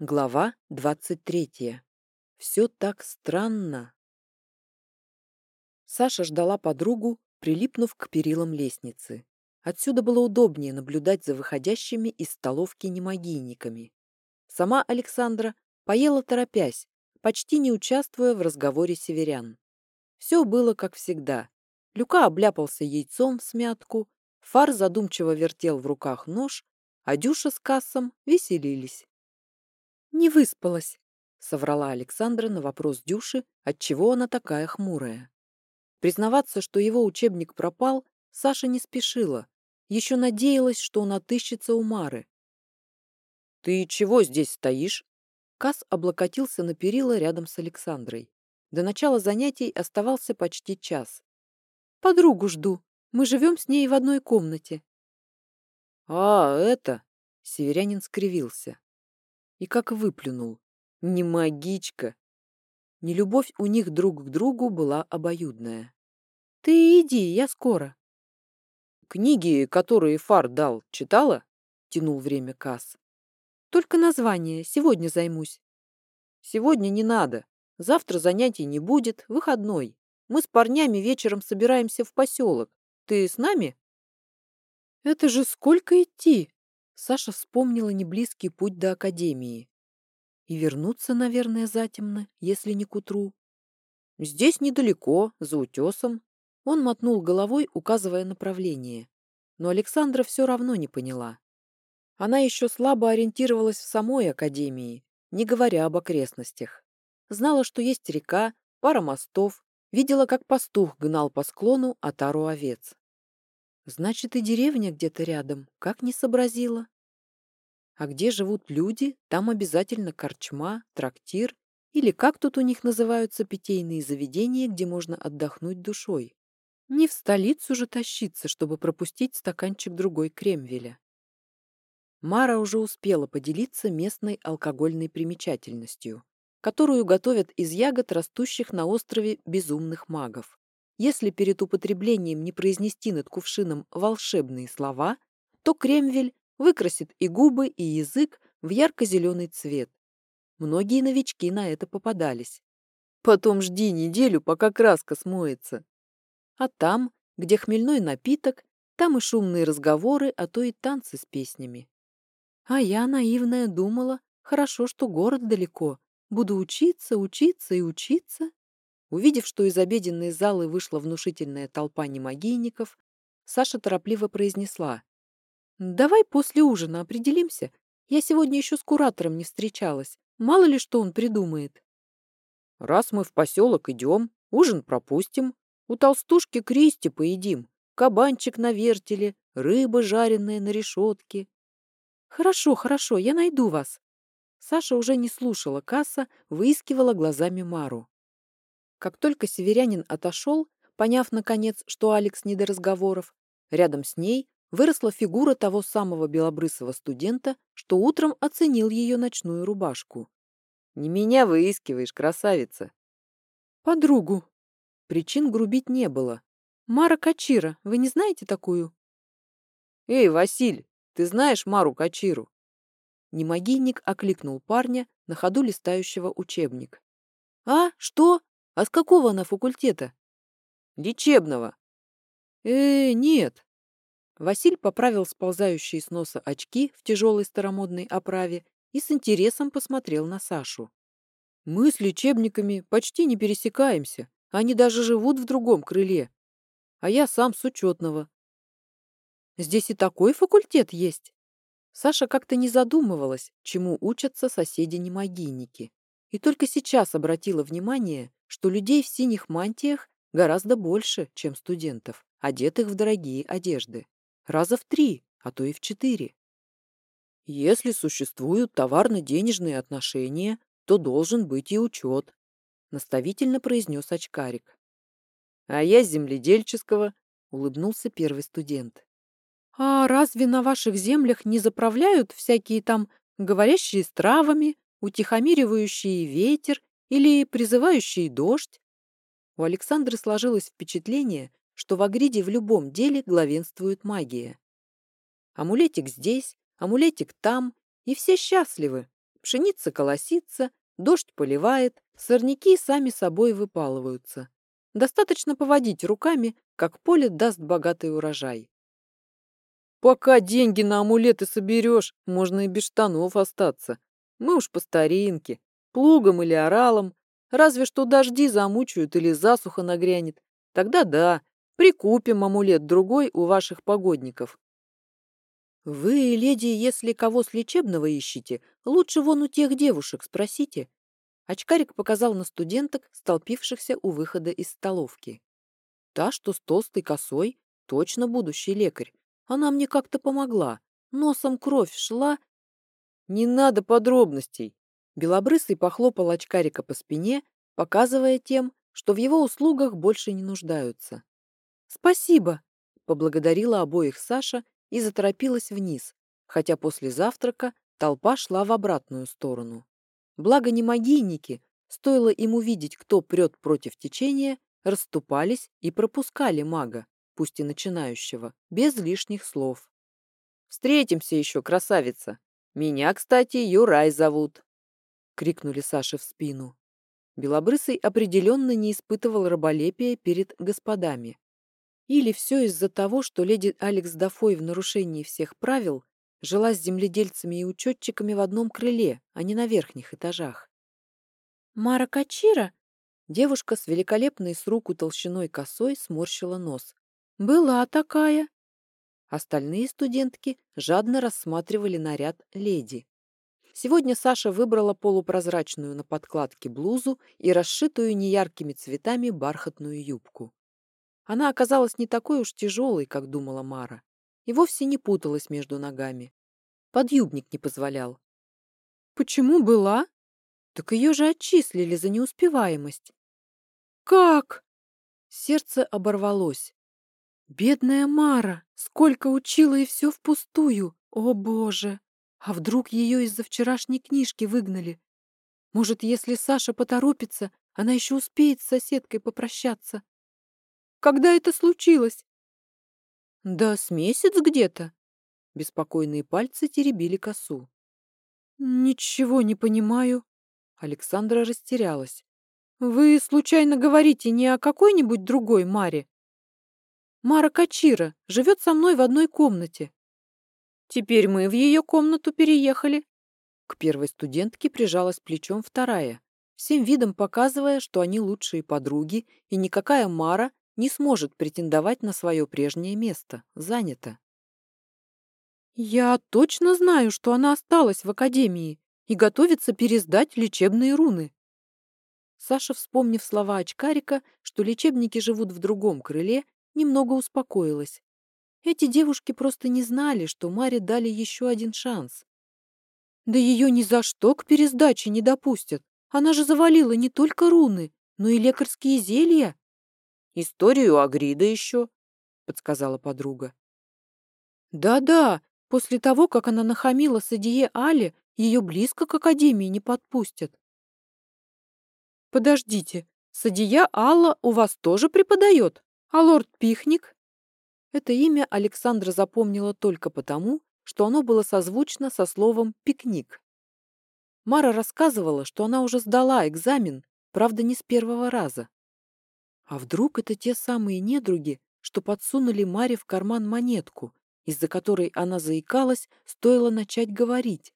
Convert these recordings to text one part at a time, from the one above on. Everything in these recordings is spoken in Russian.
Глава двадцать третья. Все так странно. Саша ждала подругу, прилипнув к перилам лестницы. Отсюда было удобнее наблюдать за выходящими из столовки немогийниками. Сама Александра поела торопясь, почти не участвуя в разговоре северян. Все было как всегда. Люка обляпался яйцом в смятку, Фар задумчиво вертел в руках нож, а Дюша с Кассом веселились. «Не выспалась», — соврала Александра на вопрос Дюши, отчего она такая хмурая. Признаваться, что его учебник пропал, Саша не спешила. Еще надеялась, что он отыщется у Мары. «Ты чего здесь стоишь?» Кас облокотился на перила рядом с Александрой. До начала занятий оставался почти час. «Подругу жду. Мы живем с ней в одной комнате». «А, это...» — северянин скривился и как выплюнул. Не магичка. Нелюбовь у них друг к другу была обоюдная. «Ты иди, я скоро». «Книги, которые Фар дал, читала?» — тянул время Касс. «Только название. Сегодня займусь». «Сегодня не надо. Завтра занятий не будет, выходной. Мы с парнями вечером собираемся в поселок. Ты с нами?» «Это же сколько идти?» Саша вспомнила неблизкий путь до академии. И вернуться, наверное, затемно, если не к утру. Здесь недалеко, за утесом. Он мотнул головой, указывая направление. Но Александра все равно не поняла. Она еще слабо ориентировалась в самой академии, не говоря об окрестностях. Знала, что есть река, пара мостов, видела, как пастух гнал по склону отару овец. Значит, и деревня где-то рядом, как не сообразила. А где живут люди, там обязательно корчма, трактир или как тут у них называются питейные заведения, где можно отдохнуть душой. Не в столицу же тащиться, чтобы пропустить стаканчик другой кремвеля. Мара уже успела поделиться местной алкогольной примечательностью, которую готовят из ягод, растущих на острове безумных магов. Если перед употреблением не произнести над кувшином волшебные слова, то кремвель выкрасит и губы, и язык в ярко-зеленый цвет. Многие новички на это попадались. Потом жди неделю, пока краска смоется. А там, где хмельной напиток, там и шумные разговоры, а то и танцы с песнями. А я, наивная, думала, хорошо, что город далеко. Буду учиться, учиться и учиться. Увидев, что из обеденной залы вышла внушительная толпа немагийников, Саша торопливо произнесла. «Давай после ужина определимся. Я сегодня еще с куратором не встречалась. Мало ли что он придумает». «Раз мы в поселок идем, ужин пропустим. У толстушки Кристи поедим. Кабанчик на вертеле, рыба жареная на решетке». «Хорошо, хорошо, я найду вас». Саша уже не слушала касса, выискивала глазами Мару. Как только северянин отошел, поняв, наконец, что Алекс не до разговоров, рядом с ней выросла фигура того самого белобрысого студента, что утром оценил ее ночную рубашку. «Не меня выискиваешь, красавица!» «Подругу!» Причин грубить не было. «Мара Качира, вы не знаете такую?» «Эй, Василь, ты знаешь Мару Качиру?» Немогийник окликнул парня, на ходу листающего учебник. «А, что? А с какого она факультета? Лечебного. Э, нет. Василь поправил сползающие с носа очки в тяжелой старомодной оправе и с интересом посмотрел на Сашу. Мы с лечебниками почти не пересекаемся. Они даже живут в другом крыле. А я сам с учетного. Здесь и такой факультет есть. Саша как-то не задумывалась, чему учатся соседи-немагийники. И только сейчас обратила внимание, что людей в синих мантиях гораздо больше, чем студентов, одетых в дорогие одежды. Раза в три, а то и в четыре. Если существуют товарно-денежные отношения, то должен быть и учет, наставительно произнес очкарик. А я земледельческого, улыбнулся первый студент. А разве на ваших землях не заправляют всякие там говорящие с травами, утихомиривающие ветер или призывающий дождь. У Александры сложилось впечатление, что в Агриде в любом деле главенствует магия. Амулетик здесь, амулетик там, и все счастливы. Пшеница колосится, дождь поливает, сорняки сами собой выпалываются. Достаточно поводить руками, как поле даст богатый урожай. Пока деньги на амулеты соберешь, можно и без штанов остаться. Мы уж по старинке, плугом или оралом. Разве что дожди замучают или засуха нагрянет. Тогда да, прикупим амулет другой у ваших погодников. Вы, леди, если кого с лечебного ищете, лучше вон у тех девушек спросите. Очкарик показал на студенток, столпившихся у выхода из столовки. Та, что с толстой косой, точно будущий лекарь. Она мне как-то помогла. Носом кровь шла. Не надо подробностей. Белобрысый похлопал очкарика по спине, показывая тем, что в его услугах больше не нуждаются. «Спасибо!» — поблагодарила обоих Саша и заторопилась вниз, хотя после завтрака толпа шла в обратную сторону. Благо не магийники, стоило им увидеть, кто прет против течения, расступались и пропускали мага, пусть и начинающего, без лишних слов. «Встретимся еще, красавица! Меня, кстати, Юрай зовут!» — крикнули Саше в спину. Белобрысый определенно не испытывал раболепия перед господами. Или все из-за того, что леди Алекс Дафой в нарушении всех правил жила с земледельцами и учетчиками в одном крыле, а не на верхних этажах. «Мара Качира?» Девушка с великолепной с руку толщиной косой сморщила нос. «Была такая!» Остальные студентки жадно рассматривали наряд леди. Сегодня Саша выбрала полупрозрачную на подкладке блузу и расшитую неяркими цветами бархатную юбку. Она оказалась не такой уж тяжелой, как думала Мара, и вовсе не путалась между ногами. Подъюбник не позволял. «Почему была?» «Так ее же отчислили за неуспеваемость». «Как?» Сердце оборвалось. «Бедная Мара! Сколько учила и все впустую! О, Боже! А вдруг ее из-за вчерашней книжки выгнали? Может, если Саша поторопится, она еще успеет с соседкой попрощаться?» Когда это случилось?» «Да с месяц где-то». Беспокойные пальцы теребили косу. «Ничего не понимаю». Александра растерялась. «Вы, случайно, говорите не о какой-нибудь другой Маре?» «Мара Качира живет со мной в одной комнате». «Теперь мы в ее комнату переехали». К первой студентке прижалась плечом вторая, всем видом показывая, что они лучшие подруги, и никакая Мара не сможет претендовать на свое прежнее место, занято. «Я точно знаю, что она осталась в академии и готовится пересдать лечебные руны». Саша, вспомнив слова очкарика, что лечебники живут в другом крыле, немного успокоилась. Эти девушки просто не знали, что Маре дали еще один шанс. Да ее ни за что к пересдаче не допустят. Она же завалила не только руны, но и лекарские зелья. Историю Агрида еще, подсказала подруга. Да-да, после того, как она нахамила Садие Але, ее близко к Академии не подпустят. Подождите, Садия Алла у вас тоже преподает? А лорд Пихник? Это имя Александра запомнила только потому, что оно было созвучно со словом «пикник». Мара рассказывала, что она уже сдала экзамен, правда, не с первого раза. А вдруг это те самые недруги, что подсунули Маре в карман монетку, из-за которой она заикалась, стоило начать говорить?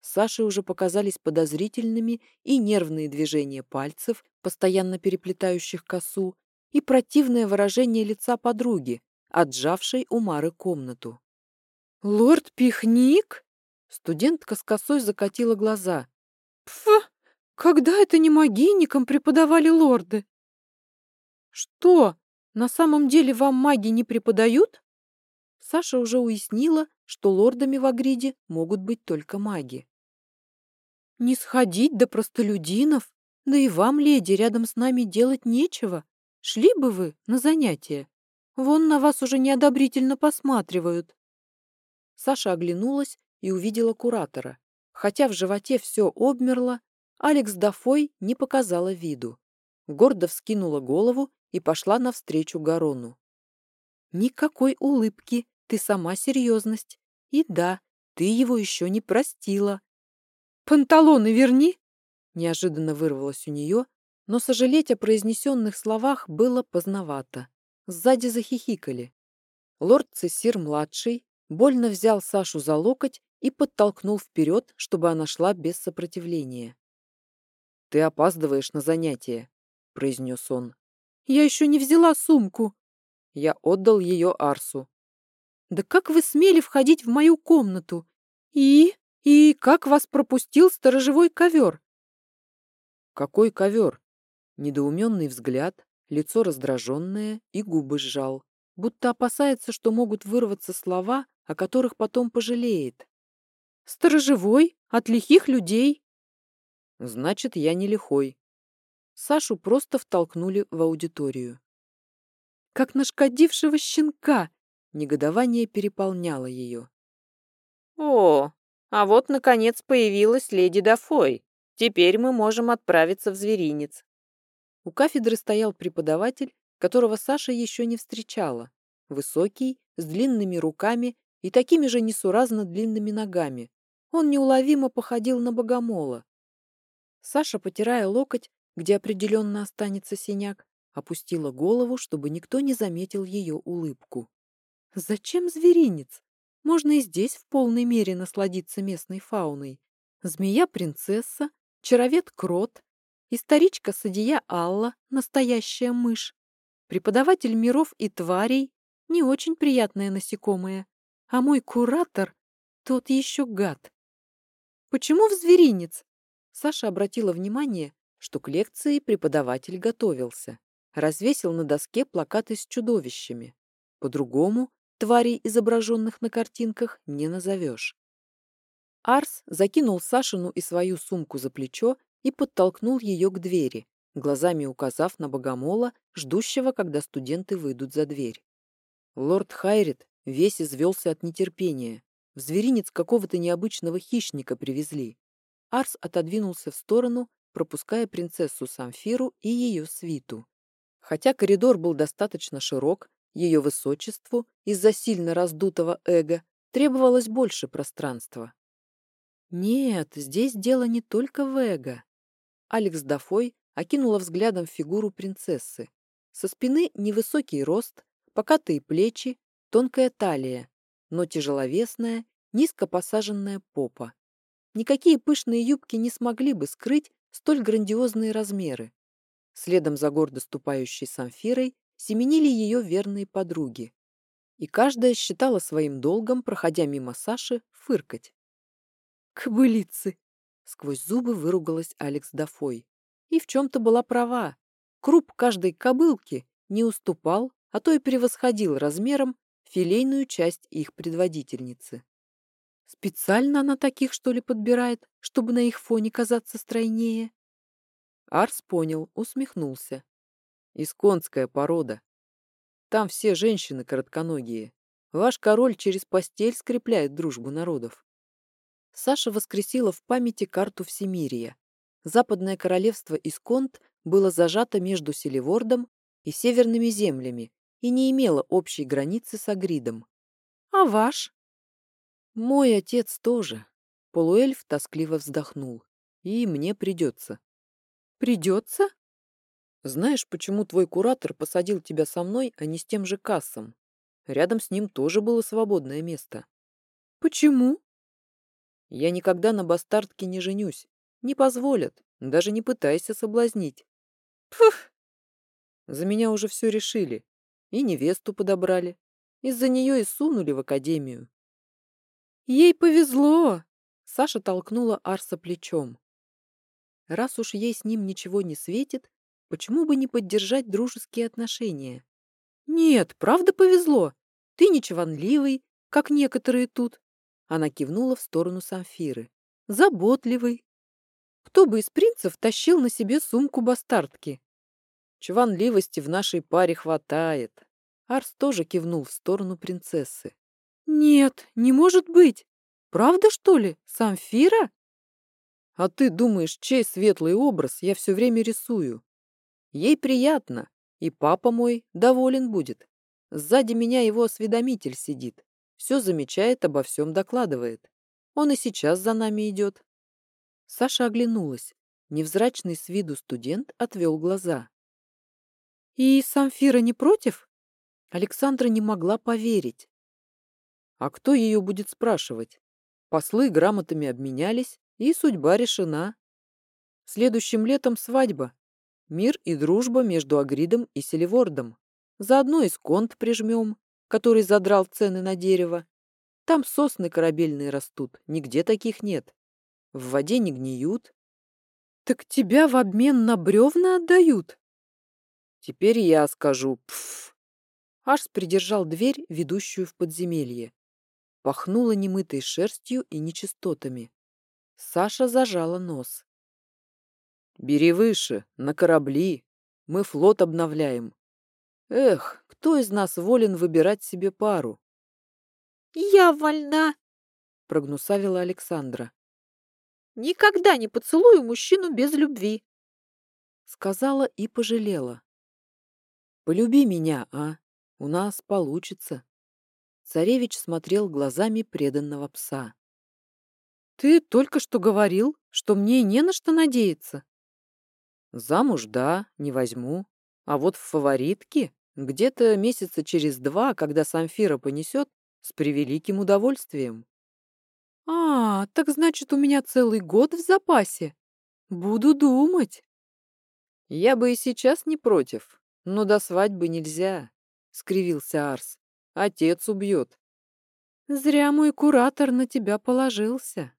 Саше уже показались подозрительными и нервные движения пальцев, постоянно переплетающих косу, и противное выражение лица подруги, отжавшей у Мары комнату. «Лорд Пихник?» Студентка с косой закатила глаза. «Пф! Когда это не могинникам преподавали лорды?» «Что, на самом деле вам маги не преподают?» Саша уже уяснила, что лордами в Агриде могут быть только маги. «Не сходить до простолюдинов? Да и вам, леди, рядом с нами делать нечего. Шли бы вы на занятия. Вон на вас уже неодобрительно посматривают». Саша оглянулась и увидела куратора. Хотя в животе все обмерло, Алекс Дафой не показала виду. Гордо вскинула голову и пошла навстречу Гарону. Никакой улыбки, ты сама серьезность. И да, ты его еще не простила. «Панталоны верни!» Неожиданно вырвалось у нее, но сожалеть о произнесенных словах было поздновато. Сзади захихикали. Лорд Цессир-младший больно взял Сашу за локоть и подтолкнул вперед, чтобы она шла без сопротивления. «Ты опаздываешь на занятие», — произнес он. «Я еще не взяла сумку». Я отдал ее Арсу. «Да как вы смели входить в мою комнату? И? И как вас пропустил сторожевой ковер?» «Какой ковер?» Недоуменный взгляд, лицо раздраженное и губы сжал, будто опасается, что могут вырваться слова, о которых потом пожалеет. «Сторожевой? От лихих людей?» Значит, я не лихой. Сашу просто втолкнули в аудиторию. Как нашкодившего щенка! Негодование переполняло ее. О, а вот, наконец, появилась леди Дафой. Теперь мы можем отправиться в зверинец. У кафедры стоял преподаватель, которого Саша еще не встречала. Высокий, с длинными руками и такими же несуразно длинными ногами. Он неуловимо походил на богомола. Саша, потирая локоть, где определенно останется синяк, опустила голову, чтобы никто не заметил ее улыбку. «Зачем зверинец? Можно и здесь в полной мере насладиться местной фауной. Змея-принцесса, чаровед-крот, историчка-садья Алла, настоящая мышь, преподаватель миров и тварей, не очень приятное насекомое, а мой куратор — тот еще гад. Почему в зверинец? Саша обратила внимание, что к лекции преподаватель готовился. Развесил на доске плакаты с чудовищами. По-другому тварей, изображенных на картинках, не назовешь. Арс закинул Сашину и свою сумку за плечо и подтолкнул ее к двери, глазами указав на богомола, ждущего, когда студенты выйдут за дверь. Лорд Хайрит весь извелся от нетерпения. В зверинец какого-то необычного хищника привезли. Арс отодвинулся в сторону, пропуская принцессу Самфиру и ее свиту. Хотя коридор был достаточно широк, ее высочеству из-за сильно раздутого эго требовалось больше пространства. Нет, здесь дело не только в эго. Алекс Дафой окинула взглядом фигуру принцессы. Со спины невысокий рост, покатые плечи, тонкая талия, но тяжеловесная, низко посаженная попа. Никакие пышные юбки не смогли бы скрыть столь грандиозные размеры. Следом за гордо ступающей Самфирой семенили ее верные подруги. И каждая считала своим долгом, проходя мимо Саши, фыркать. «Кобылицы!» — сквозь зубы выругалась Алекс Дафой. И в чем-то была права. Круп каждой кобылки не уступал, а то и превосходил размером филейную часть их предводительницы. Специально она таких, что ли, подбирает, чтобы на их фоне казаться стройнее? Арс понял, усмехнулся. Исконская порода. Там все женщины коротконогие. Ваш король через постель скрепляет дружбу народов. Саша воскресила в памяти карту Всемирия. Западное королевство Исконт было зажато между Селивордом и северными землями и не имело общей границы с Агридом. «А ваш?» Мой отец тоже. Полуэльф тоскливо вздохнул. И мне придется. Придется? Знаешь, почему твой куратор посадил тебя со мной, а не с тем же кассом? Рядом с ним тоже было свободное место. Почему? Я никогда на бастардке не женюсь. Не позволят. Даже не пытайся соблазнить. Пф! За меня уже все решили. И невесту подобрали. Из-за нее и сунули в академию. Ей повезло!» Саша толкнула Арса плечом. Раз уж ей с ним ничего не светит, почему бы не поддержать дружеские отношения? «Нет, правда повезло. Ты не чванливый, как некоторые тут». Она кивнула в сторону Самфиры. «Заботливый. Кто бы из принцев тащил на себе сумку бастардки?» «Чванливости в нашей паре хватает». Арс тоже кивнул в сторону принцессы. «Нет, не может быть! Правда, что ли? Самфира?» «А ты думаешь, чей светлый образ я все время рисую? Ей приятно, и папа мой доволен будет. Сзади меня его осведомитель сидит, все замечает, обо всем докладывает. Он и сейчас за нами идет». Саша оглянулась. Невзрачный с виду студент отвел глаза. «И Самфира не против?» Александра не могла поверить. А кто ее будет спрашивать? Послы грамотами обменялись, и судьба решена. Следующим летом свадьба. Мир и дружба между Агридом и Селивордом. Заодно и сконт прижмем, который задрал цены на дерево. Там сосны корабельные растут, нигде таких нет. В воде не гниют. Так тебя в обмен на бревна отдают? Теперь я скажу «пф». Арс придержал дверь, ведущую в подземелье. Пахнуло немытой шерстью и нечистотами. Саша зажала нос. «Бери выше, на корабли. Мы флот обновляем. Эх, кто из нас волен выбирать себе пару?» «Я вольна!» — прогнусавила Александра. «Никогда не поцелую мужчину без любви!» Сказала и пожалела. «Полюби меня, а? У нас получится». Царевич смотрел глазами преданного пса. «Ты только что говорил, что мне не на что надеяться». «Замуж, да, не возьму. А вот в фаворитке где-то месяца через два, когда Самфира понесет, с превеликим удовольствием». «А, так значит, у меня целый год в запасе. Буду думать». «Я бы и сейчас не против, но до свадьбы нельзя», — скривился Арс. Отец убьет. Зря мой куратор на тебя положился.